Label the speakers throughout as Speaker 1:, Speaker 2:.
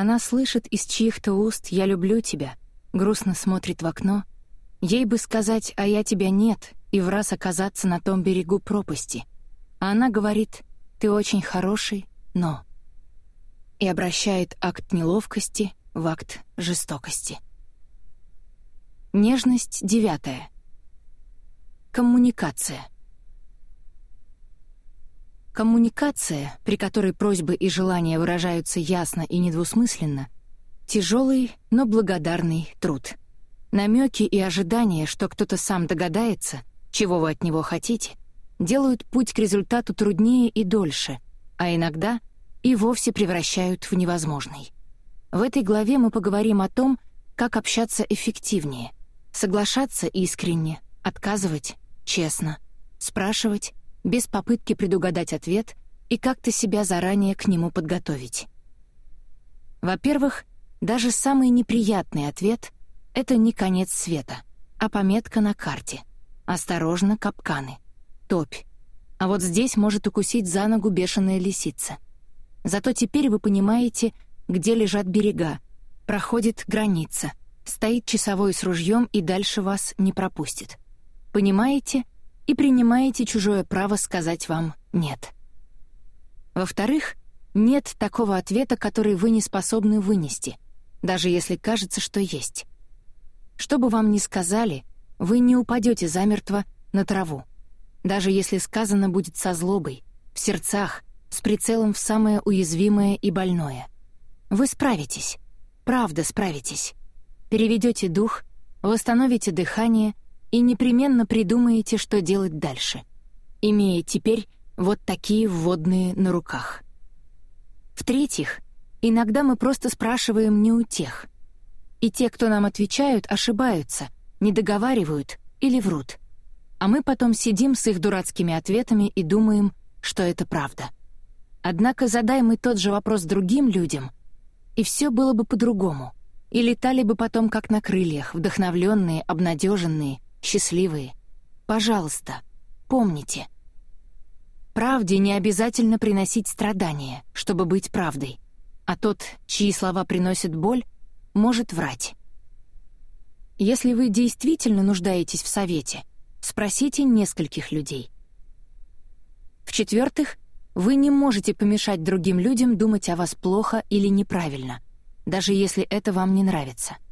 Speaker 1: Она слышит из чьих-то уст «я люблю тебя», грустно смотрит в окно. Ей бы сказать «а я тебя нет» и в раз оказаться на том берегу пропасти. А она говорит «ты очень хороший, но...» и обращает акт неловкости в акт жестокости. Нежность девятая. Коммуникация. Коммуникация, при которой просьбы и желания выражаются ясно и недвусмысленно, тяжелый, но благодарный труд. Намеки и ожидания, что кто-то сам догадается, чего вы от него хотите, делают путь к результату труднее и дольше, а иногда и вовсе превращают в невозможный. В этой главе мы поговорим о том, как общаться эффективнее, соглашаться искренне, отказывать честно, спрашивать без попытки предугадать ответ и как-то себя заранее к нему подготовить. Во-первых, даже самый неприятный ответ — это не конец света, а пометка на карте. Осторожно, капканы. Топь. А вот здесь может укусить за ногу бешеная лисица. Зато теперь вы понимаете, где лежат берега, проходит граница, стоит часовой с ружьем и дальше вас не пропустит. Понимаете — и принимаете чужое право сказать вам «нет». Во-вторых, нет такого ответа, который вы не способны вынести, даже если кажется, что есть. Что бы вам ни сказали, вы не упадете замертво на траву, даже если сказано будет со злобой, в сердцах, с прицелом в самое уязвимое и больное. Вы справитесь, правда справитесь. Переведете дух, восстановите дыхание — и непременно придумаете, что делать дальше, имея теперь вот такие вводные на руках. В-третьих, иногда мы просто спрашиваем не у тех. И те, кто нам отвечают, ошибаются, не договаривают или врут. А мы потом сидим с их дурацкими ответами и думаем, что это правда. Однако задай мы тот же вопрос другим людям, и все было бы по-другому. И летали бы потом как на крыльях, вдохновленные, обнадеженные, счастливые. Пожалуйста, помните. Правде не обязательно приносить страдания, чтобы быть правдой, а тот, чьи слова приносят боль, может врать. Если вы действительно нуждаетесь в совете, спросите нескольких людей. В-четвертых, вы не можете помешать другим людям думать о вас плохо или неправильно, даже если это вам не нравится —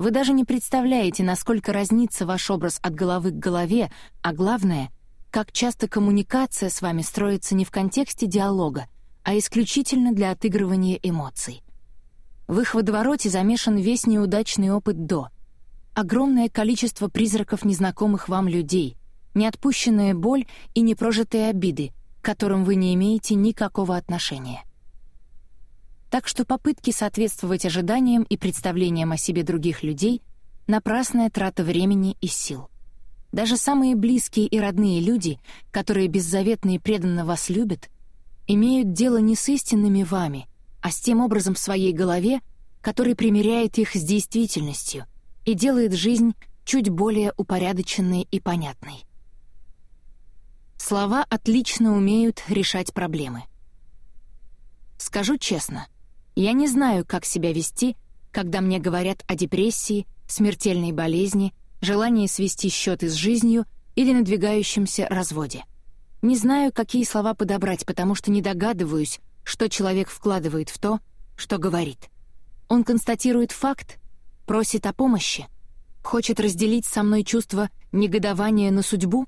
Speaker 1: вы даже не представляете, насколько разнится ваш образ от головы к голове, а главное, как часто коммуникация с вами строится не в контексте диалога, а исключительно для отыгрывания эмоций. В их водовороте замешан весь неудачный опыт до. Огромное количество призраков незнакомых вам людей, неотпущенная боль и непрожитые обиды, к которым вы не имеете никакого отношения. Так что попытки соответствовать ожиданиям и представлениям о себе других людей — напрасная трата времени и сил. Даже самые близкие и родные люди, которые беззаветно и преданно вас любят, имеют дело не с истинными вами, а с тем образом в своей голове, который примеряет их с действительностью и делает жизнь чуть более упорядоченной и понятной. Слова отлично умеют решать проблемы. Скажу честно — я не знаю, как себя вести, когда мне говорят о депрессии, смертельной болезни, желании свести счеты с жизнью или надвигающемся разводе. Не знаю, какие слова подобрать, потому что не догадываюсь, что человек вкладывает в то, что говорит. Он констатирует факт, просит о помощи, хочет разделить со мной чувство негодования на судьбу.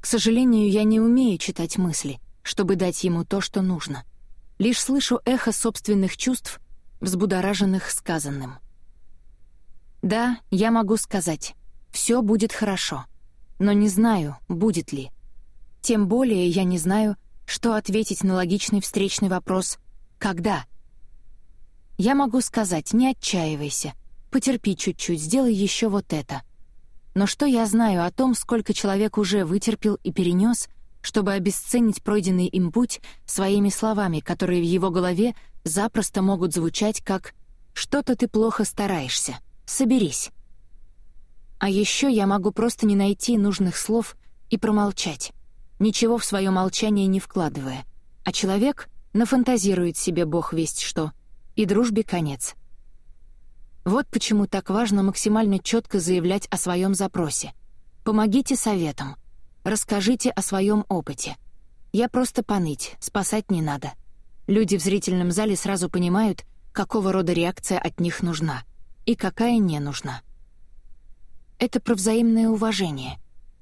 Speaker 1: К сожалению, я не умею читать мысли, чтобы дать ему то, что нужно — лишь слышу эхо собственных чувств, взбудораженных сказанным. Да, я могу сказать, все будет хорошо, но не знаю, будет ли. Тем более я не знаю, что ответить на логичный встречный вопрос «когда?». Я могу сказать «не отчаивайся», «потерпи чуть-чуть, сделай еще вот это». Но что я знаю о том, сколько человек уже вытерпел и перенес, чтобы обесценить пройденный им путь своими словами, которые в его голове запросто могут звучать как «что-то ты плохо стараешься, соберись». А еще я могу просто не найти нужных слов и промолчать, ничего в свое молчание не вкладывая, а человек нафантазирует себе бог весть что, и дружбе конец. Вот почему так важно максимально четко заявлять о своем запросе. Помогите советом. Расскажите о своем опыте. Я просто поныть, спасать не надо. Люди в зрительном зале сразу понимают, какого рода реакция от них нужна и какая не нужна. Это про взаимное уважение.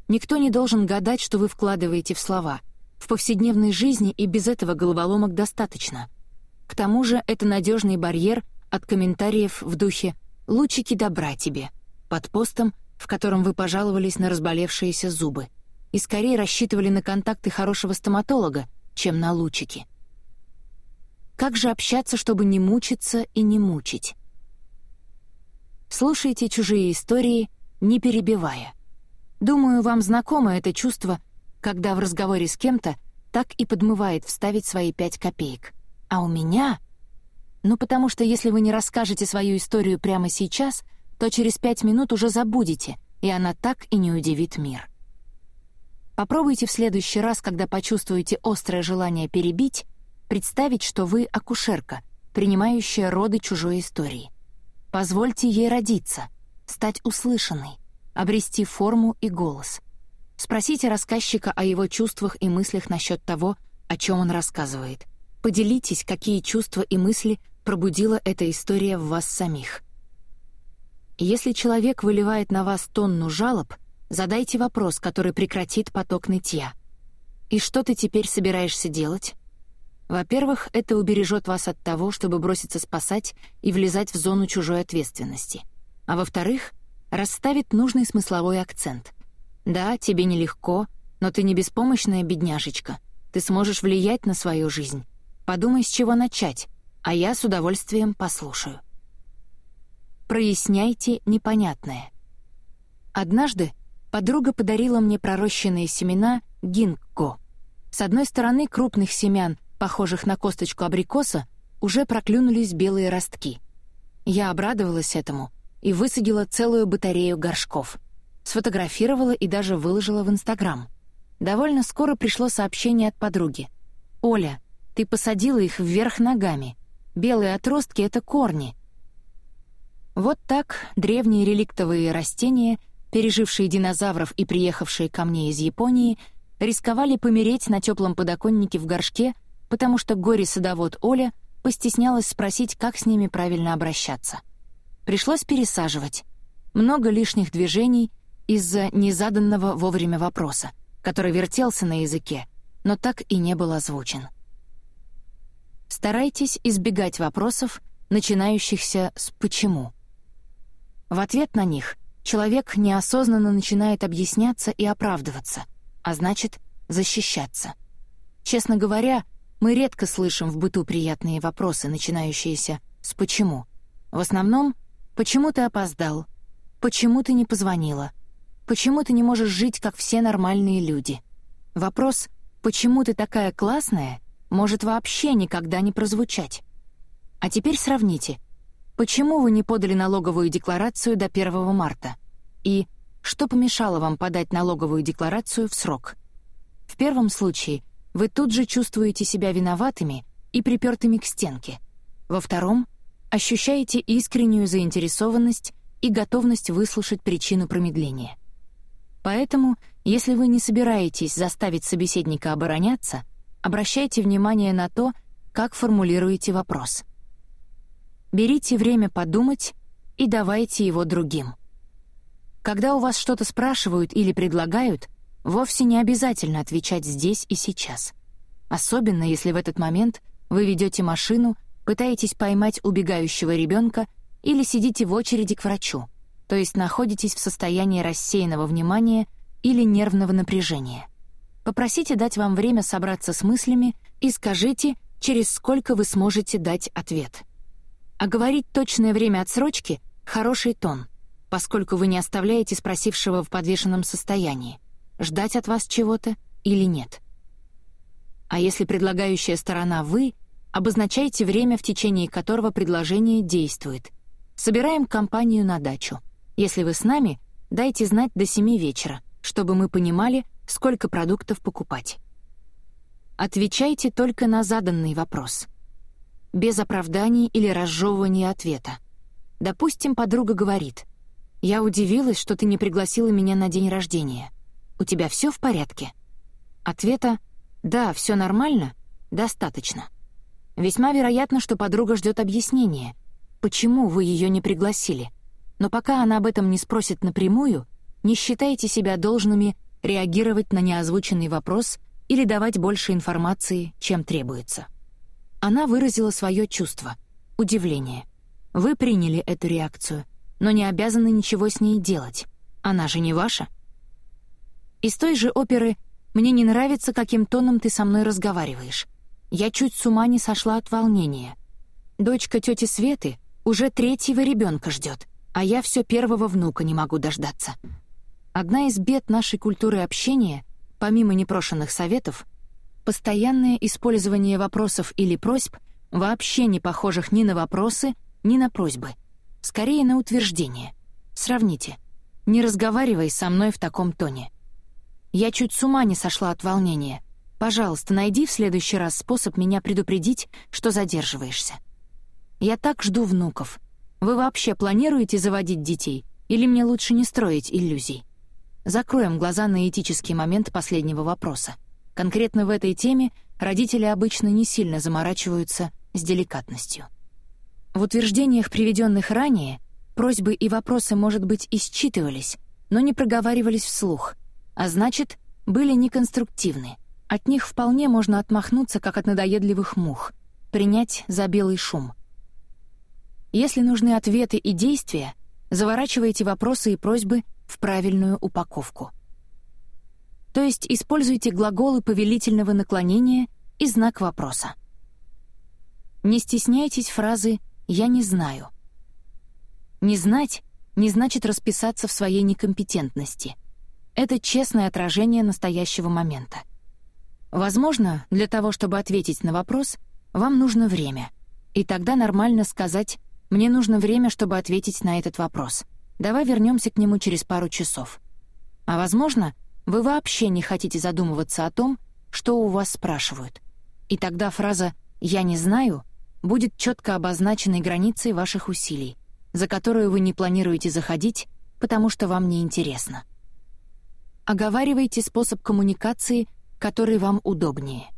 Speaker 1: Никто не должен гадать, что вы вкладываете в слова. В повседневной жизни и без этого головоломок достаточно. К тому же это надежный барьер от комментариев в духе «лучики добра тебе» под постом, в котором вы пожаловались на разболевшиеся зубы, и скорее рассчитывали на контакты хорошего стоматолога, чем на лучики. Как же общаться, чтобы не мучиться и не мучить? Слушайте чужие истории, не перебивая. Думаю, вам знакомо это чувство, когда в разговоре с кем-то так и подмывает вставить свои пять копеек. А у меня... Ну, потому что если вы не расскажете свою историю прямо сейчас, то через пять минут уже забудете, и она так и не удивит мир. Попробуйте в следующий раз, когда почувствуете острое желание перебить, представить, что вы акушерка, принимающая роды чужой истории. Позвольте ей родиться, стать услышанной, обрести форму и голос. Спросите рассказчика о его чувствах и мыслях насчет того, о чем он рассказывает. Поделитесь, какие чувства и мысли пробудила эта история в вас самих. Если человек выливает на вас тонну жалоб, задайте вопрос, который прекратит поток нытья. «И что ты теперь собираешься делать?» Во-первых, это убережет вас от того, чтобы броситься спасать и влезать в зону чужой ответственности. А во-вторых, расставит нужный смысловой акцент. Да, тебе нелегко, но ты не беспомощная бедняжечка. Ты сможешь влиять на свою жизнь. Подумай, с чего начать, а я с удовольствием послушаю. Проясняйте непонятное. Однажды подруга подарила мне пророщенные семена гинкго. С одной стороны крупных семян похожих на косточку абрикоса, уже проклюнулись белые ростки. Я обрадовалась этому и высадила целую батарею горшков. Сфотографировала и даже выложила в Инстаграм. Довольно скоро пришло сообщение от подруги. «Оля, ты посадила их вверх ногами. Белые отростки — это корни». Вот так древние реликтовые растения, пережившие динозавров и приехавшие ко мне из Японии, рисковали помереть на теплом подоконнике в горшке — потому что горе-садовод Оля постеснялась спросить, как с ними правильно обращаться. Пришлось пересаживать. Много лишних движений из-за незаданного вовремя вопроса, который вертелся на языке, но так и не был озвучен. Старайтесь избегать вопросов, начинающихся с «почему?». В ответ на них человек неосознанно начинает объясняться и оправдываться, а значит, защищаться. Честно говоря, мы редко слышим в быту приятные вопросы, начинающиеся с «почему?». В основном «почему ты опоздал?», «почему ты не позвонила?», «почему ты не можешь жить, как все нормальные люди?». Вопрос «почему ты такая классная?» может вообще никогда не прозвучать. А теперь сравните. Почему вы не подали налоговую декларацию до 1 марта? И что помешало вам подать налоговую декларацию в срок? В первом случае — вы тут же чувствуете себя виноватыми и припертыми к стенке. Во втором — ощущаете искреннюю заинтересованность и готовность выслушать причину промедления. Поэтому, если вы не собираетесь заставить собеседника обороняться, обращайте внимание на то, как формулируете вопрос. Берите время подумать и давайте его другим. Когда у вас что-то спрашивают или предлагают — Вовсе не обязательно отвечать здесь и сейчас. Особенно, если в этот момент вы ведете машину, пытаетесь поймать убегающего ребенка или сидите в очереди к врачу, то есть находитесь в состоянии рассеянного внимания или нервного напряжения. Попросите дать вам время собраться с мыслями и скажите, через сколько вы сможете дать ответ. А говорить точное время отсрочки — хороший тон, поскольку вы не оставляете спросившего в подвешенном состоянии ждать от вас чего-то или нет. А если предлагающая сторона «вы», обозначайте время, в течение которого предложение действует. Собираем компанию на дачу. Если вы с нами, дайте знать до 7 вечера, чтобы мы понимали, сколько продуктов покупать. Отвечайте только на заданный вопрос. Без оправданий или разжевывания ответа. Допустим, подруга говорит, «Я удивилась, что ты не пригласила меня на день рождения. У тебя все в порядке?» Ответа «Да, все нормально, достаточно». Весьма вероятно, что подруга ждет объяснения, почему вы ее не пригласили. Но пока она об этом не спросит напрямую, не считайте себя должными реагировать на неозвученный вопрос или давать больше информации, чем требуется. Она выразила свое чувство — удивление. Вы приняли эту реакцию, но не обязаны ничего с ней делать. Она же не ваша. Из той же оперы «Мне не нравится, каким тоном ты со мной разговариваешь». Я чуть с ума не сошла от волнения. Дочка тети Светы уже третьего ребенка ждет, а я все первого внука не могу дождаться. Одна из бед нашей культуры общения, помимо непрошенных советов, постоянное использование вопросов или просьб, вообще не похожих ни на вопросы, ни на просьбы. Скорее на утверждение. Сравните. Не разговаривай со мной в таком тоне. Я чуть с ума не сошла от волнения. Пожалуйста, найди в следующий раз способ меня предупредить, что задерживаешься. Я так жду внуков. Вы вообще планируете заводить детей? Или мне лучше не строить иллюзий? Закроем глаза на этический момент последнего вопроса. Конкретно в этой теме родители обычно не сильно заморачиваются с деликатностью. В утверждениях, приведенных ранее, просьбы и вопросы, может быть, и считывались, но не проговаривались вслух, а значит, были неконструктивны. От них вполне можно отмахнуться, как от надоедливых мух, принять за белый шум. Если нужны ответы и действия, заворачивайте вопросы и просьбы в правильную упаковку. То есть используйте глаголы повелительного наклонения и знак вопроса. Не стесняйтесь фразы «я не знаю». Не знать не значит расписаться в своей некомпетентности. Это честное отражение настоящего момента. Возможно, для того, чтобы ответить на вопрос, вам нужно время. И тогда нормально сказать «мне нужно время, чтобы ответить на этот вопрос», Давай вернемся к нему через пару часов. А возможно, вы вообще не хотите задумываться о том, что у вас спрашивают. И тогда фраза «я не знаю» будет четко обозначенной границей ваших усилий, за которую вы не планируете заходить, потому что вам не интересно. Оговаривайте способ коммуникации, который вам удобнее.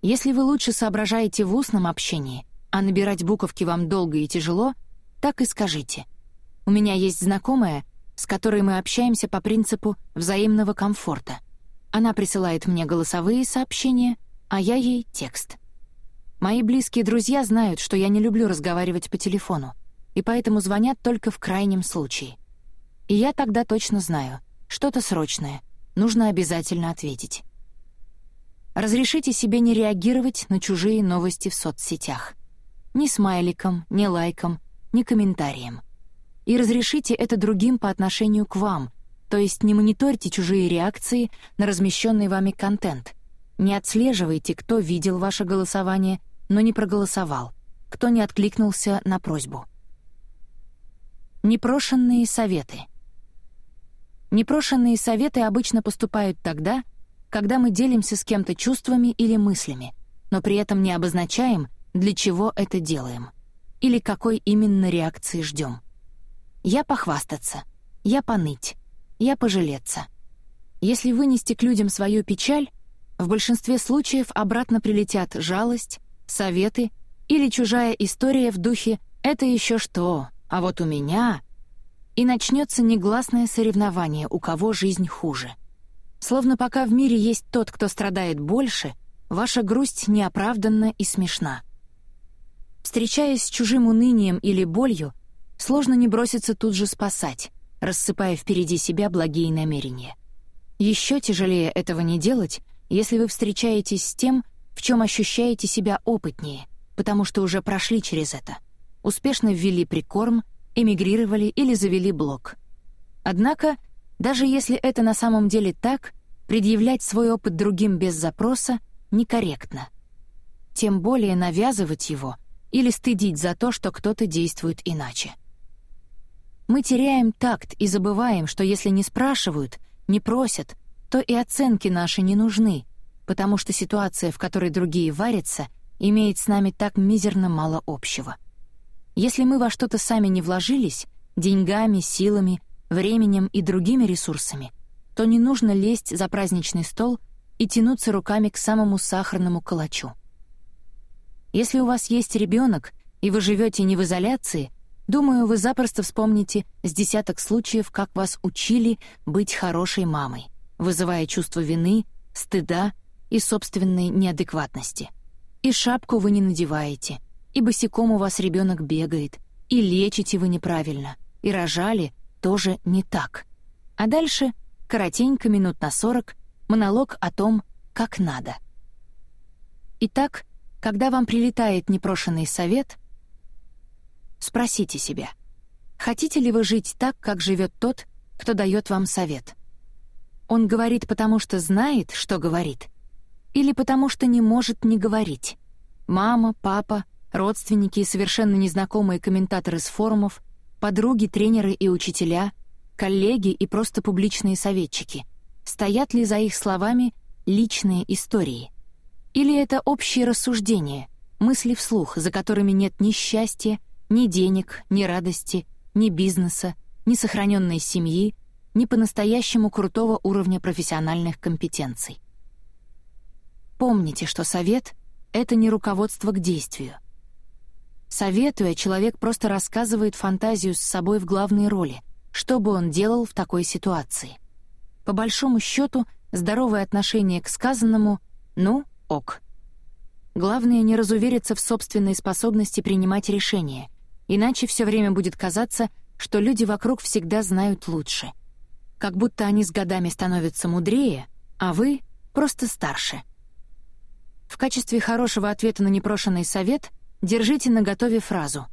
Speaker 1: Если вы лучше соображаете в устном общении, а набирать буковки вам долго и тяжело, так и скажите — у меня есть знакомая, с которой мы общаемся по принципу взаимного комфорта. Она присылает мне голосовые сообщения, а я ей текст. Мои близкие друзья знают, что я не люблю разговаривать по телефону, и поэтому звонят только в крайнем случае. И я тогда точно знаю, что-то срочное, нужно обязательно ответить. Разрешите себе не реагировать на чужие новости в соцсетях. Ни смайликом, ни лайком, ни комментарием и разрешите это другим по отношению к вам, то есть не мониторьте чужие реакции на размещенный вами контент, не отслеживайте, кто видел ваше голосование, но не проголосовал, кто не откликнулся на просьбу. Непрошенные советы. Непрошенные советы обычно поступают тогда, когда мы делимся с кем-то чувствами или мыслями, но при этом не обозначаем, для чего это делаем, или какой именно реакции ждем. Я похвастаться, я поныть, я пожалеться. Если вынести к людям свою печаль, в большинстве случаев обратно прилетят жалость, советы или чужая история в духе «это еще что, а вот у меня...» и начнется негласное соревнование, у кого жизнь хуже. Словно пока в мире есть тот, кто страдает больше, ваша грусть неоправданна и смешна. Встречаясь с чужим унынием или болью, Сложно не броситься тут же спасать, рассыпая впереди себя благие намерения. Еще тяжелее этого не делать, если вы встречаетесь с тем, в чем ощущаете себя опытнее, потому что уже прошли через это. Успешно ввели прикорм, эмигрировали или завели блог. Однако, даже если это на самом деле так, предъявлять свой опыт другим без запроса некорректно. Тем более навязывать его или стыдить за то, что кто-то действует иначе. Мы теряем такт и забываем, что если не спрашивают, не просят, то и оценки наши не нужны, потому что ситуация, в которой другие варятся, имеет с нами так мизерно мало общего. Если мы во что-то сами не вложились, деньгами, силами, временем и другими ресурсами, то не нужно лезть за праздничный стол и тянуться руками к самому сахарному калачу. Если у вас есть ребенок, и вы живете не в изоляции, думаю, вы запросто вспомните с десяток случаев, как вас учили быть хорошей мамой, вызывая чувство вины, стыда и собственной неадекватности. И шапку вы не надеваете, и босиком у вас ребенок бегает, и лечите вы неправильно, и рожали тоже не так. А дальше, коротенько, минут на сорок, монолог о том, как надо. Итак, когда вам прилетает непрошенный совет, спросите себя, хотите ли вы жить так, как живет тот, кто дает вам совет? Он говорит потому, что знает, что говорит, или потому, что не может не говорить? Мама, папа, родственники и совершенно незнакомые комментаторы с форумов, подруги, тренеры и учителя, коллеги и просто публичные советчики. Стоят ли за их словами личные истории? Или это общие рассуждения, мысли вслух, за которыми нет ни счастья, ни денег, ни радости, ни бизнеса, ни сохраненной семьи, ни по-настоящему крутого уровня профессиональных компетенций? Помните, что совет — это не руководство к действию. Советуя, человек просто рассказывает фантазию с собой в главной роли, что бы он делал в такой ситуации. По большому счету, здоровое отношение к сказанному «ну, ок». Главное не разувериться в собственной способности принимать решения, иначе все время будет казаться, что люди вокруг всегда знают лучше. Как будто они с годами становятся мудрее, а вы — просто старше — в качестве хорошего ответа на непрошенный совет держите наготове фразу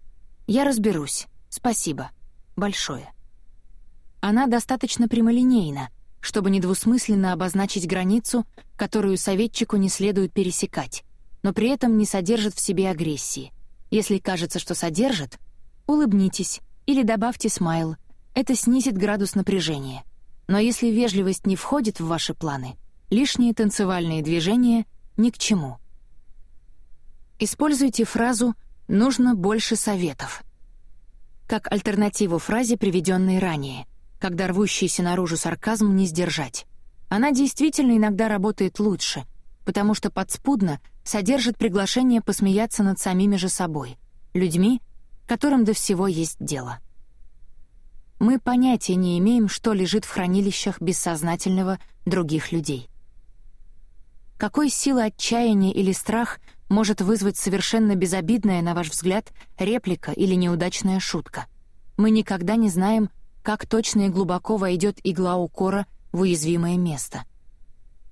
Speaker 1: «Я разберусь. Спасибо. Большое». Она достаточно прямолинейна, чтобы недвусмысленно обозначить границу, которую советчику не следует пересекать, но при этом не содержит в себе агрессии. Если кажется, что содержит, улыбнитесь или добавьте смайл. Это снизит градус напряжения. Но если вежливость не входит в ваши планы, лишние танцевальные движения ни к чему. Используйте фразу «нужно больше советов» как альтернативу фразе, приведенной ранее, когда рвущийся наружу сарказм не сдержать. Она действительно иногда работает лучше, потому что подспудно содержит приглашение посмеяться над самими же собой, людьми, которым до всего есть дело. Мы понятия не имеем, что лежит в хранилищах бессознательного других людей. Какой силы отчаяния или страх может вызвать совершенно безобидная, на ваш взгляд, реплика или неудачная шутка? Мы никогда не знаем, как точно и глубоко войдет игла укора в уязвимое место.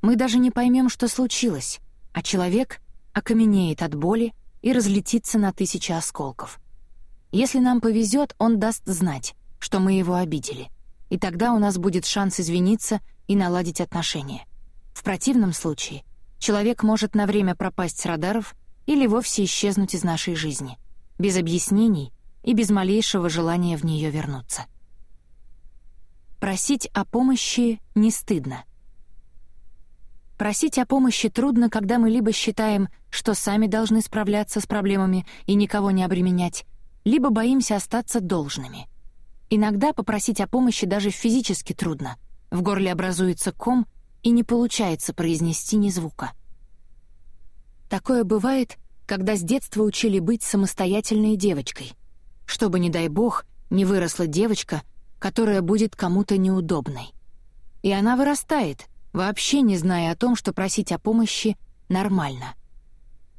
Speaker 1: Мы даже не поймем, что случилось, а человек окаменеет от боли и разлетится на тысячи осколков. Если нам повезет, он даст знать, что мы его обидели, и тогда у нас будет шанс извиниться и наладить отношения. В противном случае — человек может на время пропасть с радаров или вовсе исчезнуть из нашей жизни, без объяснений и без малейшего желания в нее вернуться. Просить о помощи не стыдно. Просить о помощи трудно, когда мы либо считаем, что сами должны справляться с проблемами и никого не обременять, либо боимся остаться должными. Иногда попросить о помощи даже физически трудно. В горле образуется ком, и не получается произнести ни звука. Такое бывает, когда с детства учили быть самостоятельной девочкой, чтобы, не дай бог, не выросла девочка, которая будет кому-то неудобной. И она вырастает, вообще не зная о том, что просить о помощи нормально.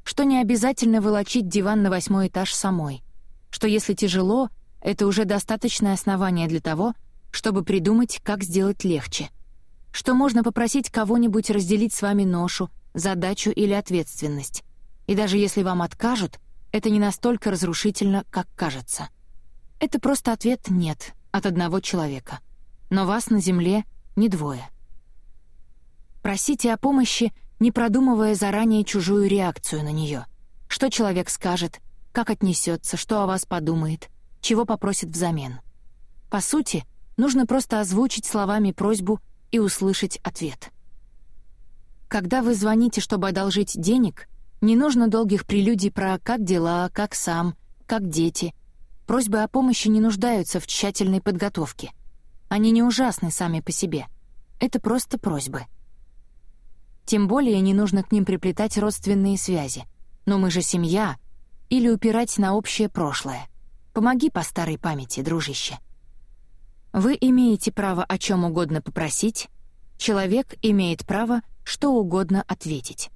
Speaker 1: Что не обязательно волочить диван на восьмой этаж самой. Что если тяжело, это уже достаточное основание для того, чтобы придумать, как сделать легче — что можно попросить кого-нибудь разделить с вами ношу, задачу или ответственность. И даже если вам откажут, это не настолько разрушительно, как кажется. Это просто ответ «нет» от одного человека. Но вас на Земле не двое. Просите о помощи, не продумывая заранее чужую реакцию на нее. Что человек скажет, как отнесется, что о вас подумает, чего попросит взамен. По сути, нужно просто озвучить словами просьбу и услышать ответ. Когда вы звоните, чтобы одолжить денег, Не нужно долгих прелюдий про «как дела», «как сам», «как дети». Просьбы о помощи не нуждаются в тщательной подготовке. Они не ужасны сами по себе. Это просто просьбы. Тем более не нужно к ним приплетать родственные связи. Но мы же семья. Или упирать на общее прошлое. Помоги по старой памяти, дружище. Вы имеете право о чем угодно попросить, человек имеет право что угодно ответить.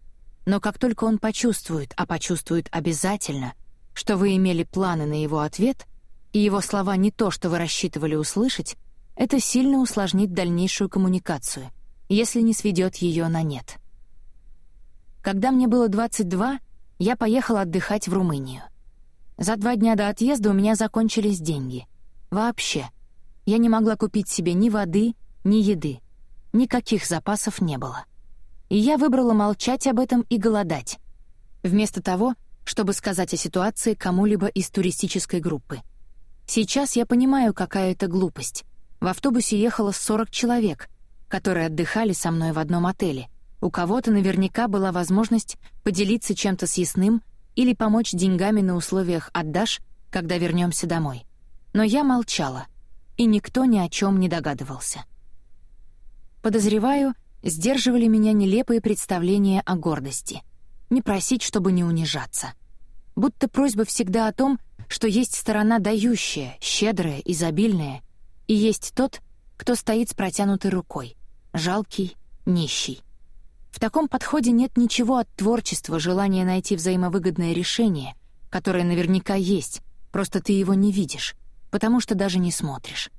Speaker 1: Но как только он почувствует, а почувствует обязательно, что вы имели планы на его ответ, и его слова не то, что вы рассчитывали услышать, это сильно усложнит дальнейшую коммуникацию, если не сведет ее на нет. Когда мне было 22, я поехала отдыхать в Румынию. За два дня до отъезда у меня закончились деньги. Вообще. Я не могла купить себе ни воды, ни еды. Никаких запасов не было. И я выбрала молчать об этом и голодать. Вместо того, чтобы сказать о ситуации кому-либо из туристической группы. Сейчас я понимаю, какая это глупость. В автобусе ехало 40 человек, которые отдыхали со мной в одном отеле — у кого-то наверняка была возможность поделиться чем-то съестным или помочь деньгами на условиях «отдашь», когда вернемся домой. Но я молчала, и никто ни о чем не догадывался. Подозреваю, сдерживали меня нелепые представления о гордости. Не просить, чтобы не унижаться. Будто просьба всегда о том, что есть сторона дающая, щедрая, изобильная, и есть тот, кто стоит с протянутой рукой, жалкий, нищий. В таком подходе нет ничего от творчества, желания найти взаимовыгодное решение, которое наверняка есть, просто ты его не видишь, потому что даже не смотришь.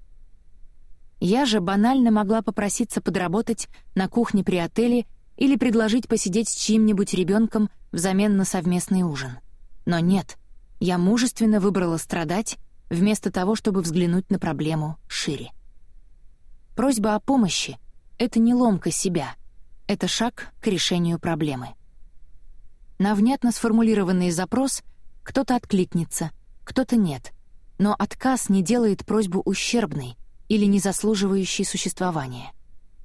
Speaker 1: Я же банально могла попроситься подработать на кухне при отеле или предложить посидеть с чьим-нибудь ребенком взамен на совместный ужин. Но нет, я мужественно выбрала страдать, вместо того, чтобы взглянуть на проблему шире. Просьба о помощи — это не ломка себя — это шаг к решению проблемы. На внятно сформулированный запрос кто-то откликнется, кто-то нет, но отказ не делает просьбу ущербной или не заслуживающей существования.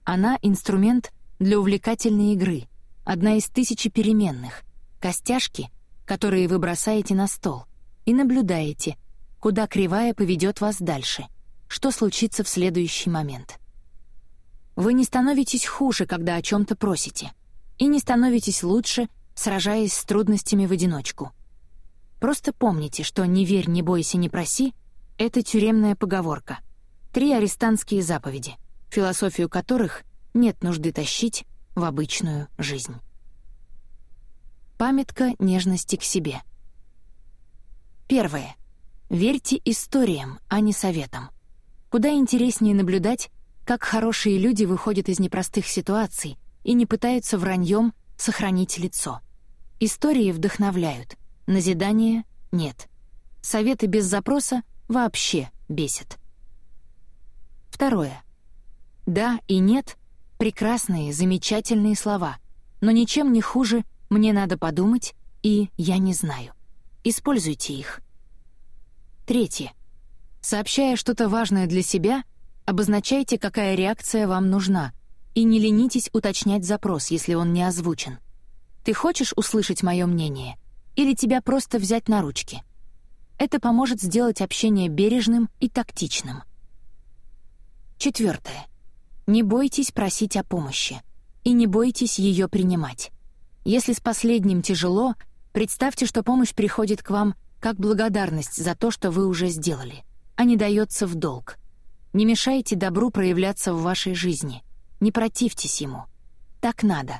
Speaker 1: Она — инструмент для увлекательной игры, одна из тысячи переменных, костяшки, которые вы бросаете на стол, и наблюдаете, куда кривая поведет вас дальше, что случится в следующий момент — вы не становитесь хуже, когда о чем-то просите, и не становитесь лучше, сражаясь с трудностями в одиночку. Просто помните, что «не верь, не бойся, не проси» — это тюремная поговорка. Три арестантские заповеди, философию которых нет нужды тащить в обычную жизнь. Памятка нежности к себе. Первое. Верьте историям, а не советам. Куда интереснее наблюдать, как хорошие люди выходят из непростых ситуаций и не пытаются враньем сохранить лицо. Истории вдохновляют, назидания — нет. Советы без запроса вообще бесят. Второе. «Да» и «нет» — прекрасные, замечательные слова, но ничем не хуже «мне надо подумать» и «я не знаю». Используйте их. Третье. Сообщая что-то важное для себя — Обозначайте, какая реакция вам нужна, и не ленитесь уточнять запрос, если он не озвучен. Ты хочешь услышать мое мнение? Или тебя просто взять на ручки? Это поможет сделать общение бережным и тактичным. Четвертое. Не бойтесь просить о помощи. И не бойтесь ее принимать. Если с последним тяжело, представьте, что помощь приходит к вам как благодарность за то, что вы уже сделали, а не дается в долг — не мешайте добру проявляться в вашей жизни. Не противьтесь ему. Так надо.